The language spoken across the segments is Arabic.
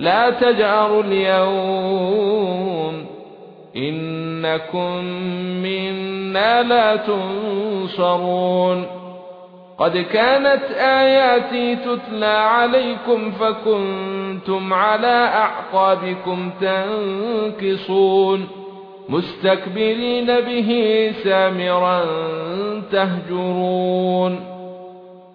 لا تجأروا اليوم إنكم منا لا تنصرون. قد كانت آياتي تتلى عليكم فكنتم على أعقابكم تنكصون. مستكبرين به سامرا تهجرون.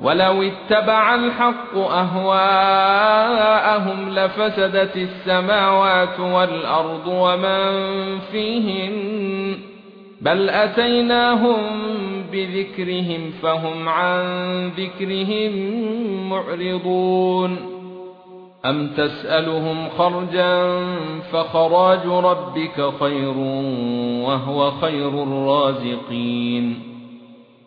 ولو اتبع الحق أهواءهم لفسدت السماوات والأرض ومن فيهن بل أتيناهم بذكرهم فهم عن ذكرهم معرضون. أم تسألهم خرجا فخراج ربك خير وهو خير الرازقين.